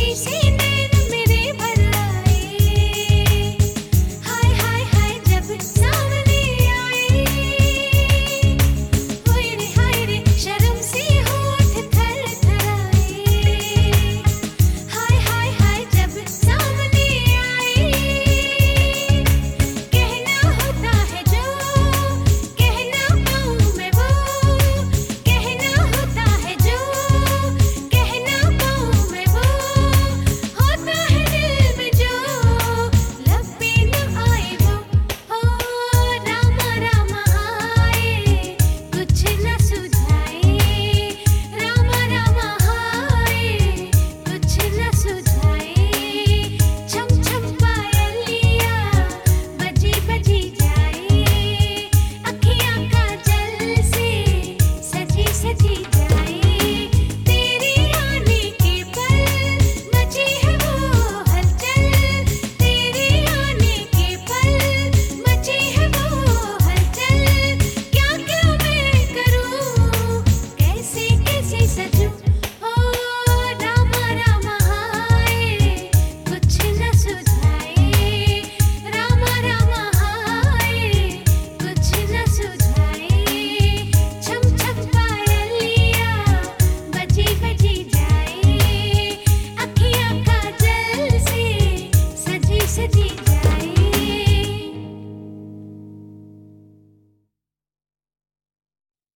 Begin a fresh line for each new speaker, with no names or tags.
शीशे